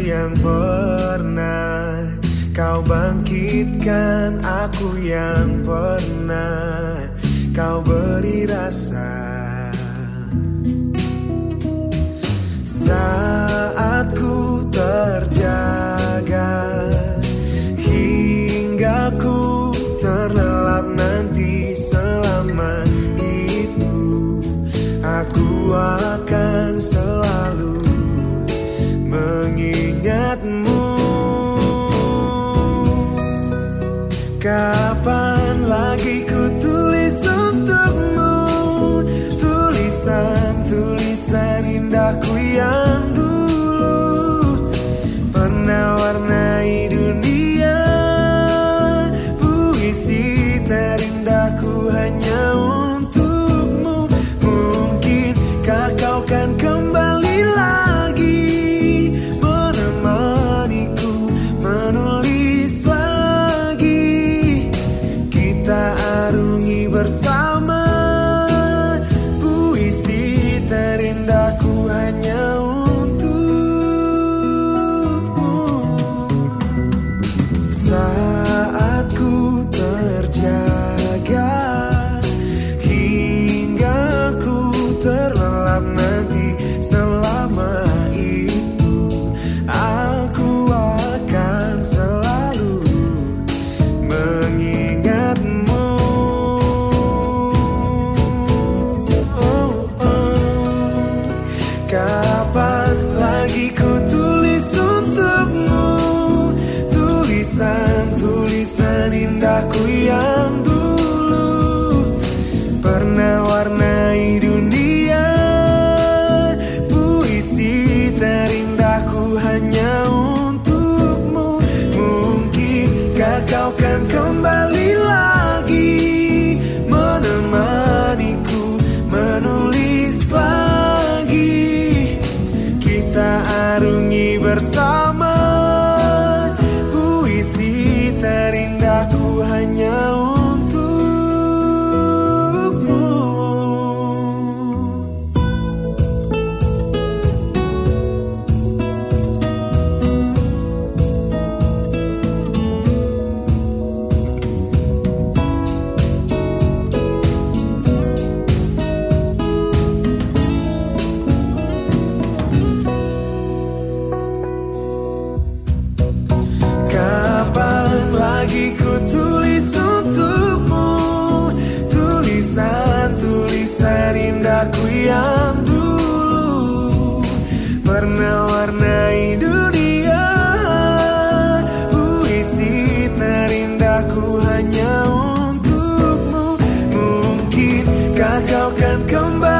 yang pernah. Kau bangkitkan aku yang pernah. Kau beri rasa. Saat Kapan lagi ku tulis untukmu? Tulisan-tulisan indahku terindahku hanya Tulisan-tulisan indahku yang dulu Pernah warnai dunia. Puisi terindahku hanya untukmu. Mungkinkah kau kan kembali lagi Menemaniku menulis lagi. Kita arungi bersama i can come kembali.